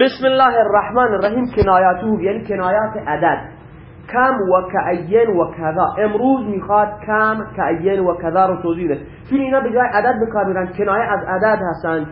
بسم الله الرحمن الرحیم کنایاته یعنی کنایات عدد کم و کعین و کذا امروز می‌خواد کم کعین و کذا رو توضیح ده چون اینا به جای عدد بکار میرن کنایه از عدد هستن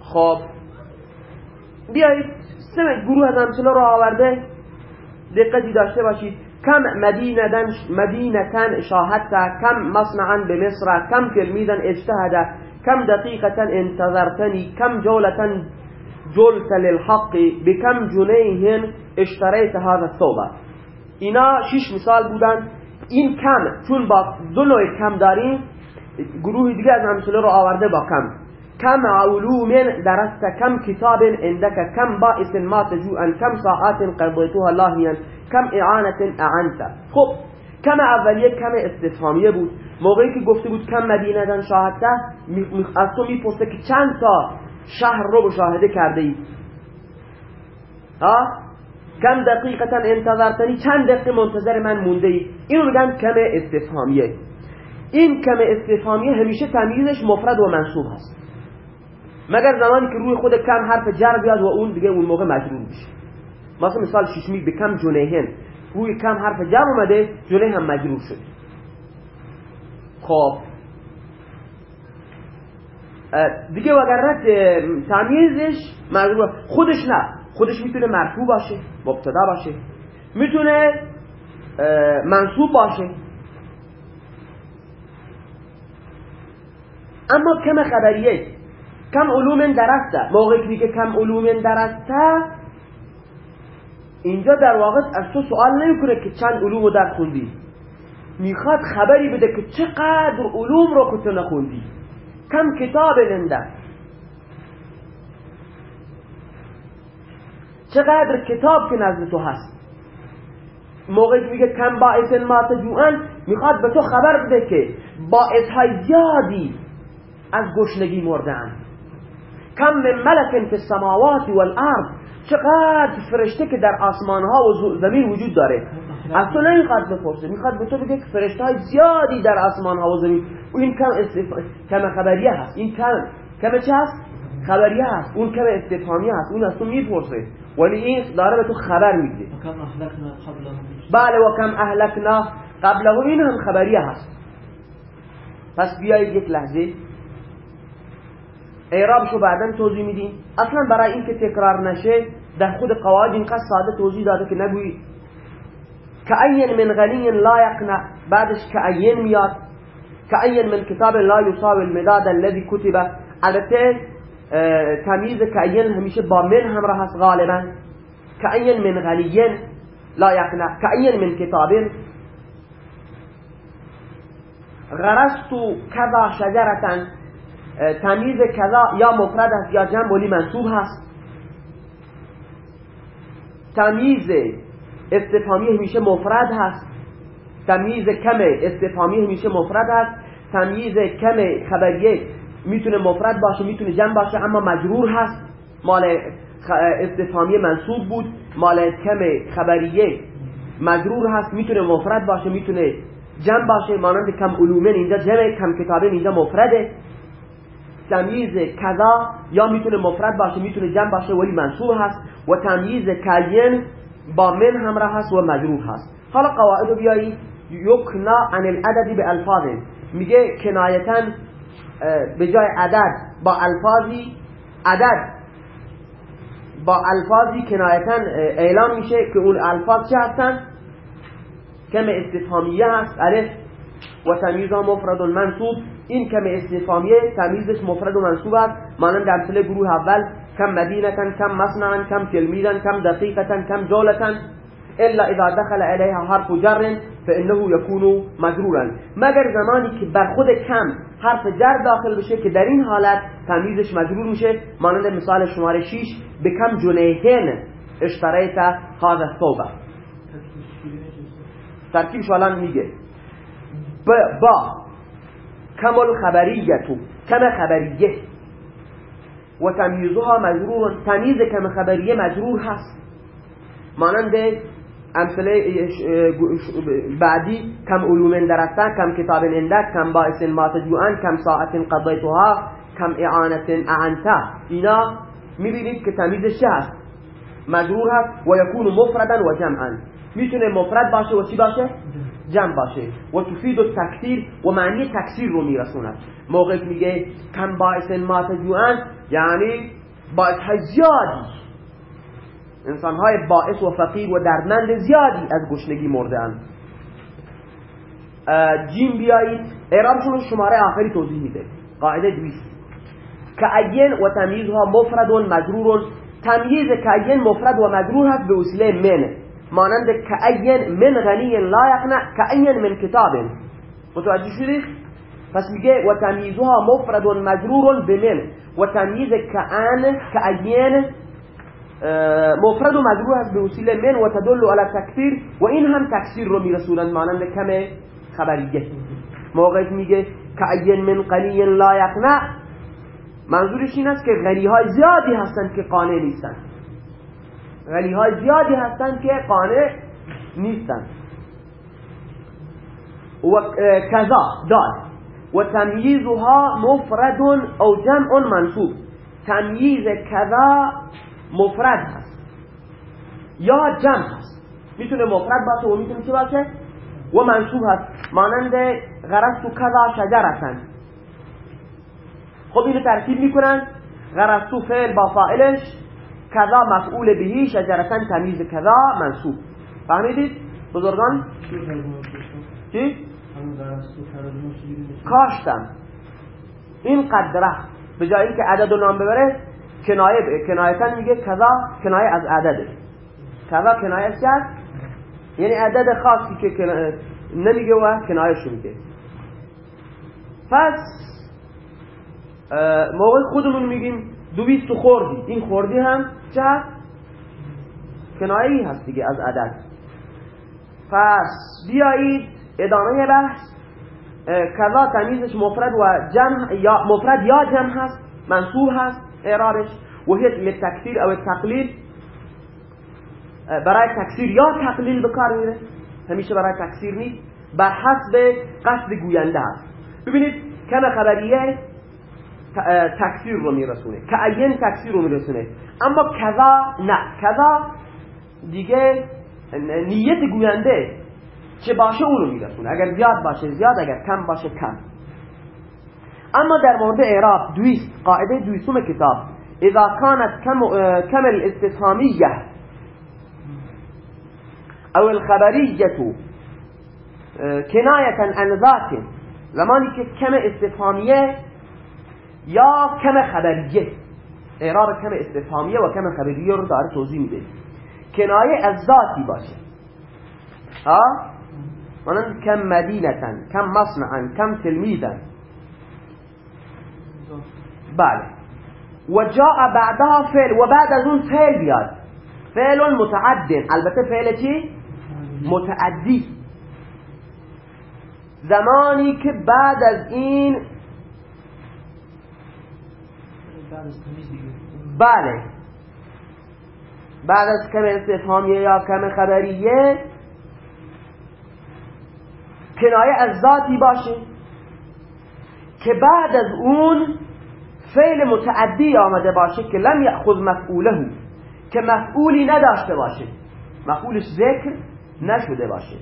خب بیایید سه گروه از امثله رو آورده دقتی داشته باشید کم مدینتن مدینتن شاهدت کم مصنعا به مصر کم تلمیذا اجتهد کم دقیقتا انتظرتنی کم جولتا جلت للحق؟ بکم جنیهن اشتریت هذا الثوبه اینا شش مثال بودن. این کم چون با دو نوع کم داریم گروه دیگه از امثله رو آورده با کم. کم علوم درست کم کتاب عندك کم باعث ما تجوعا کم ساعات قضيتها لاهيا کم اعانت اعنت. خب کم اولیه کم استفهامیه بود. موقعی که گفته بود کم مدینه شاهده از تو می‌پرسه که چند تا شهر رو مشاهده کرده ای؟ ها؟ کم دقیقتا انتظرتنی چند دقیقه منتظر من مونده ای؟ اینو میگن کم استفهامیه. این کم استفهامیه همیشه تمیزش مفرد و منصوب هست. مگر زمانی که روی خود کم حرف جر بیاد و اون دیگه اون موقع مجرور میشه. مثلا مثال ششمی به کم روی کم حرف جر اومده جنه هم مجرور شد خب. دیگه وگرنه تمیزش مجرور خودش نه. خودش می‌تونه مرفوع باشه مبتدا باشه. می‌تونه منصوب باشه. اما کم خبریه کم علوم درسته. موقعی که کم علوم درسته اینجا در واقع از تو سوال نمی‌کنه که چند علوم رو در خوندی. می‌خواد خبری بده که چقدر علوم رو که تو نخوندی. کم کتاب لنده چقدر کتاب که نزد تو هست. موقعی میگه کم باعث ما تجوعن می‌خواد به تو خبر بده که باعث های زیادی از گشنگی مردن کم من ملک فی السماوات والارض. چقدر فرشته که در آسمان ها و زمین وجود داره. از تو نمی‌خواد بپرسه. می‌خواد به تو بگه که فرشته های زیادی در آسمان ها و زمین و این کم, استف... کم خبریه هست. این کم کم چه هست؟ خبریه هست. اون کم استفهامیه هست. اون از تو می‌پرسه. ولی این داره به تو خبر میده. بله و کم اهلکنا قبله این هم خبریه هست. پس بیایید یک لحظه. اعرابشو بعدا توضیح میدیم. اصلا برای اینکه تکرار نشه در خود قواعد اینقدر ساده توضیح داده که نگویی كأين من غني لا يقنع بعدش كأين میاد كأين من كتاب لا يصاب المداد الذي كتب البته تمیز كأين همیشه با من همراه هست غالبا. كأين من غني لا يقنع كأين من كتاب غرست كذا شجرة تمیز کذا یا مفرد است یا جمع ولی منصوب هست. تمیز استفامی همیشه مفرد هست. تمیز کم استفامی همیشه مفرد هست. تمیز کم خبریه می‌تونه مفرد باشه می‌تونه جمع باشه اما مجرور هست. مال استفامی منصوب بود. مال کم خبریه مجرور هست. می‌تونه مفرد باشه می‌تونه جمع باشه. مانند کم علومن اینجا جمع کم کتابن اینجا مفرده. تمییز کذا یا می‌تونه مفرد باشه می‌تونه جمع باشه ولی منصوب هست. و تمییز کین با من همراه هست و مجرور هست. حالا قواعد بیایی. یکنا عن العددی به الفاظ میگه کنایتا به جای عدد با الفاظی عدد. با الفاظی کنایتا اعلام میشه که اون الفاظ چه هستن؟ کم استفهامیه هست. الف. و تمیزها مفرد منصوب. این کم استفامیه تمیزش مفرد و منصوب است. مانند امثله گروه اول کم مدینتن کم مصنعا کم تلمیدن کم دقیقتا کم جولتا الا اذا دخل عليها حرف جر فانه يكون مجرورا. مگر زمانی که بر خود کم حرف جر داخل بشه که در این حالت تمیزش مجرور میشه. مانند مثال شماره 6 به کم جنیهن اشتریت هذا الثوب. ترکیبش الان میگه. با کم الخبریتو کم خبریه. و تمیزها مجرور تمیز کم خبریه مجرور هست. مانند امثله بعدی کم علوم درسته کم کتاب اندک کم باعث ما تجوعن کم ساعت قضیتها کم اعانت اعنتا اینا می‌بینید که تمیزش هست؟ مجرور هست و یکون مفردا و جمعا می‌تونه مفرد باشه و چی باشه؟ جمع. باشه. و تفید و تکثیر و معنی تکثیر رو میرسوند موقع میگه کم باعث ما تجوعن یعنی باعث زیادی. انسان های باعث و فقیر و دردمند زیادی از گشنگی مردن جیم بیایید اعرابشون شماره آخری توضیح میده. قاعده دویست. که و تمیزها مفرد و مجرور تمییز که مفرد و مجرور هست به وسیله من. مانند که من غنی لا یقنع که من کتاب. متوجه شدید پس میگه و تمییزها مفرد مجرور به من و تمییز که ان مفرد و مجرور هست به وسیله من و تدل على تکثیر و این هم تکثیر رو میرسونند مانند کم خبریه موقع میگه که من قنی لا یقنع منظورش این است که غنی های زیادی هستند که قانع نیستند. غنی های زیادی هستند که قانع نیستند. و کذا داد. و تمییزها مفرد او جمع منصوب. تمییز کذا مفرد هست. یا جمع هست. می‌تونه مفرد باشه و می‌تونه چه باشه؟ و منصوب هست. مانند غرست و کذا شجرتن خب اینو ترکیب می‌کنن. غرستو فعل با فائلش کذا مفعول بهی شجرتن تمیز کذا منصوب. فهمیدید بزرگان؟ چی؟ کاشتم. این قدره به جایی که عدد و نام ببره کنایه کنایتن میگه کذا کنایه از عدده. کذا کنایه کرد یعنی عدد خاصی که نمیگه و کنایه میگه. پس موقع خودمون میگیم دویست خوردی. این خوردی هم چه هست؟ کنایه هست دیگه از عدد. پس بیایید ادامه بحث. کذا تمیزش مفرد و جمع یا مفرد یا جمع هست منصوب هست اعرابش. و هیچ لتکثیر او تقلیل. برای تکثیر یا تقلیل بکار میره. همیشه برای تکثیر نیست. بر حسب قصد گوینده هست. ببینید کم خبریه تکثیر رو میرسونه. که این تکثیر رو میرسونه. اما کذا نه. کذا دیگه نیت گوینده چه باشه اون رو میرسونه. اگر زیاد باشه زیاد اگر کم باشه کم. اما در مورد اعراب دویست قاعده دویستم کتاب. اذا كانت كم الاستفهامية او الخبرية کنایتا عن زمانی که کم استفهامیه یا کم خبریه. اعراب کم استفهامیه و کم خبریه رو داره توضیح میده. کنایه از ذاتی باشه. ها مانند کم مدینتن کم مصنعا کم تلمیدن بله. و جاء بعدها فعل و بعد از اون فعل بیاد. فعل متعد البته فعل چی؟ متعدی. زمانی که بعد از این بله. بعد از کم استفهامیه یا کم خبریه کنایه از ذاتی باشه که بعد از اون فعل متعدی آمده باشه که لم یأخذ مفعوله که مفعولی نداشته باشه. مفعولش ذکر نشده باشه.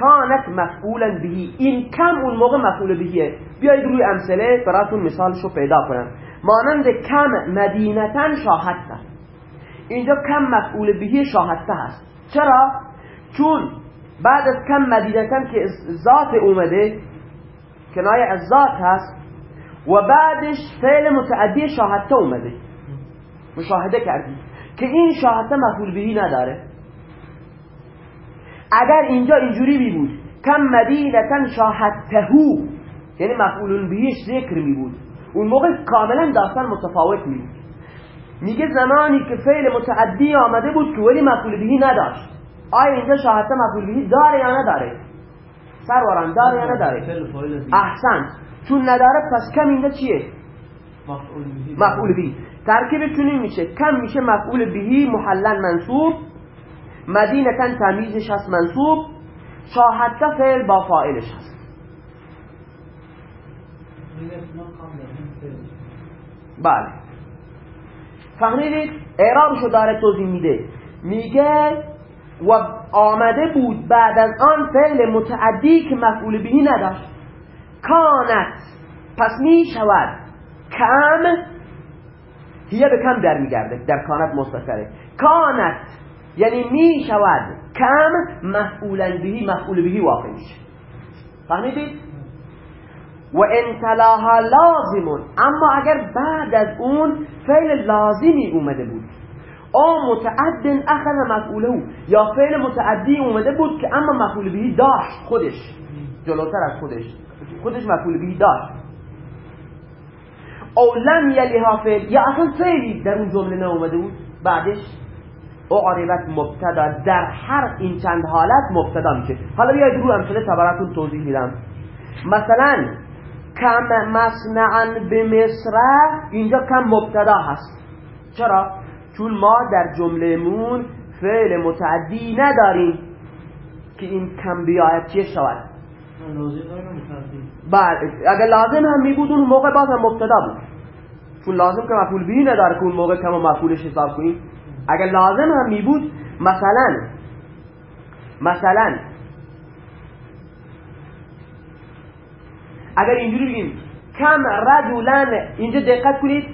کانت مفعولا بهی. این کم اون موقع مفعول بهیه. بیایید روی امثله براتون مثالشو پیدا کنم. مانند کم مدینتن شاهدته اینجا کم مفعول بهی شاهدته هست چرا؟ چون بعد از کم مدینتن که ذات اومده کنایه از ذات هست و بعدش فعل متعدی شاهدته اومده. مشاهده کردی. که این شاهدته مفعول بهی نداره. اگر اینجا اینجوری بی بود کم مدینتن شاهدتهو یعنی مفعول بهیش ذکر می بود اون موقع کاملا داستان متفاوت می میگه زمانی که فعل متعدی آمده بود که ولی مفعول بهی نداشت. آیا اینجا شاهدته مفعول بهی داره یا نداره؟ سروران داره یا نداره؟ احسن. چون نداره پس کم اینجا چیه؟ مفعول بهی ترکیب چونین میشه. کم میشه مفعول بهی محلن منصوب. مدینتن تمیزش هست منصوب. شاهدته فعل با فائلش هست. بله. فهمیدید اعرابشو داره توضیح میده. میگه و آمده بود بعد از آن فعل متعدی که مفعول بهی نداشت. کانت. پس می شود کم. هیه به کم در میگرده در کانت مستقره. کانت. یعنی می شود کم. مفعولا بهی مفعول بهی واقع میشه. فهمیدید؟ و انتلاها لازمون. اما اگر بعد از اون فعل لازمی اومده بود. او متعد اخذ مفعوله یا فعل متعدی اومده بود که اما مفعول بهی داشت خودش. جلوتر از خودش. خودش مفعول بهی داشت. او لم یلیها فعل. یا اصلا فعلی در اون جمله اومده بود. بعدش عربت مبتدا. در هر این چند حالت مبتدا میشه. حالا بیاید رو امثله تبراتون توضیح میدم. مثلا کم مصنعا به مصر اینجا کم مبتدا هست. چرا؟ چون ما در جملهمون فعل متعدی نداریم که این کم بیاید چیه شود؟ بله. اگر لازم هم می بود اون موقع باز هم مبتدا بود. چون لازم که مفعول بی نداره که اون موقع کم و مفعولش حساب کنیم. اگر لازم هم می بود مثلا مثلا اگر اینجوری بگیم کم رجولن اینجا دقت کنید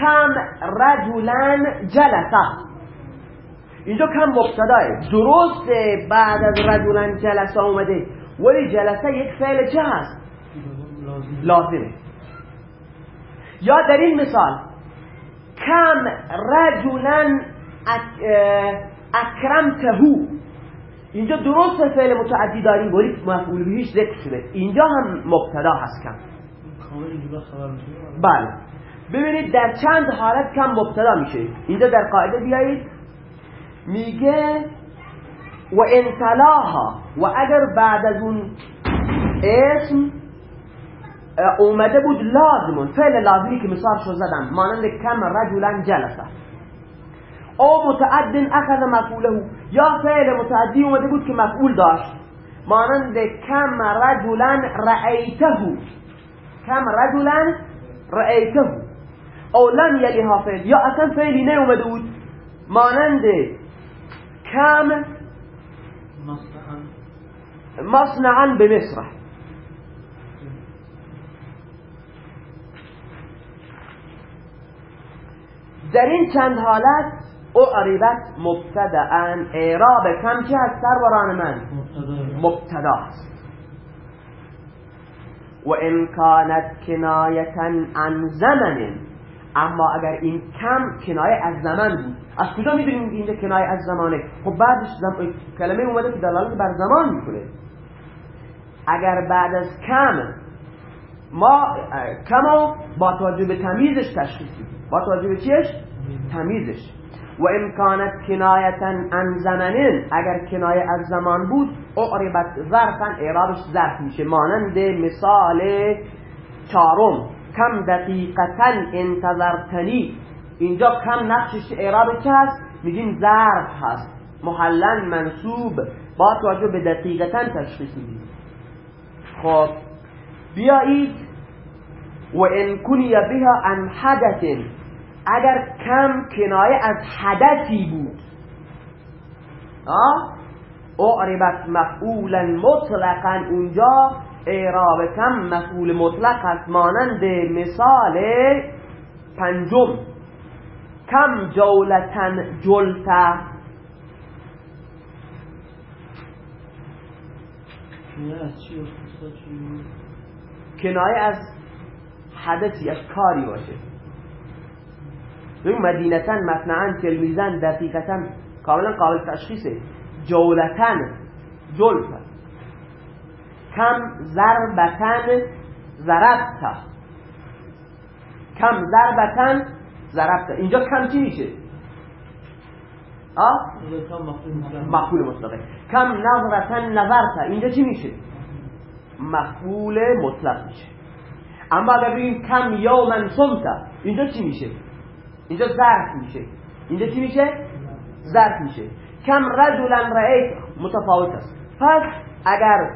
کم رجولن جلسه. اینجا کم مبتداه درسته بعد از رجولن جلسه اومده ولی جلسه یک فعل چه هست؟ لازمه. یا در این مثال کم رجولن اکرمتهو اینجا درست فعل متعدی داریم ولی مفعول بهش ذکر شده. اینجا هم مبتدا هست کم. بله. ببینید در چند حالت کم مبتدا میشه. اینجا در قاعده بیایید. میگه و انتلاها و اگر بعد از اون اسم اومده بود لازمون. فعل لازمی که مثال شو زدم. مانند کم رجلا جلسه. او متعد اخذ مفعوله. یا فعل متعدی اومده بود که مفعول داشت. مانند کم رجلا رأیته. کم رجلا رأیته. او لم یلیها فعل یا اصلا فعلی نه اومده بود. مانند کم مصنعا به مصر. در این چند حالت او عریبت مبتدعن اعراب کم چه هست؟ سروران من. مبتدا. است و ان کانت کنایتا عن زمن. اما اگر این کم کنایه از زمان بود از کجا می‌دونیم اینجا کنایه از زمانه؟ خب بعدش زم... کلمه اومده که دلالت بر زمان می‌کنه. اگر بعد از کم ما کمو با توجه به تمیزش تشخیص با توجه به چیش؟ تمیزش. و امکانت کنایتا عن زمنین اگر کنایه از زمان بود اعربت ظرفا اعرابش ظرف میشه مانند مثال چارم کم دقیقتا انتظرتنی. اینجا کم نقشش اعراب چه هست؟ میگیم ظرف هست. محلن منصوب. با توجه به دقیقتا تشخیص میدیم. خب بیایید. و ان کنی بها عن حدث. اگر کم کنایه از حدثی بود. اعربت مفعولا مطلقا اونجا اعراب کم مفعول مطلق است مانند مثال پنجم. کم جولتن جلتا. کنایه از حدثی از کاری باشه. ببین مدینتن مصنعا تلمیزن دقیقتا کاملا قابل تشخیصه. جولتن جلتا کم ضربتن ضربتا کم ضربتن ضربتا اینجا کم چی میشه؟ آه؟ مفعول مطلقه. کم نظرتن نظرتا اینجا چی میشه؟ مفعول مطلق میشه. اما اگر بگیم کم یومن سمتا اینجا چی میشه؟ اینجا ظرف میشه. اینجا چی میشه؟ ظرف میشه. کم رجلا رأیت متفاوت است. پس اگر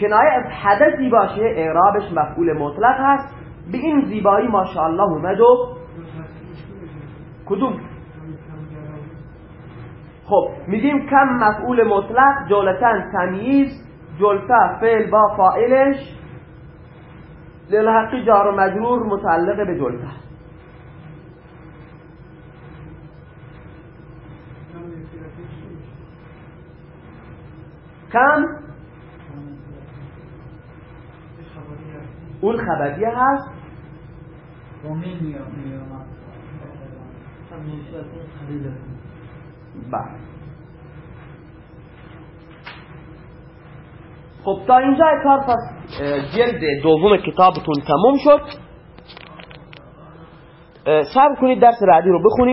کنایه از حدثی باشه اعرابش مفعول مطلق هست. به این زیبایی ماشاءالله اومد و کدوم؟ خب میگیم کم مفعول مطلق جولتن تمییز جلته فعل با فائلش للحقی جار و مجرور متعلق به جلته کم؟ اون خبریه هست؟ بله. خب تا اینجا کار پس جلد دوم کتابتون تموم شد. صبر کنید درس بعدی رو بخونید.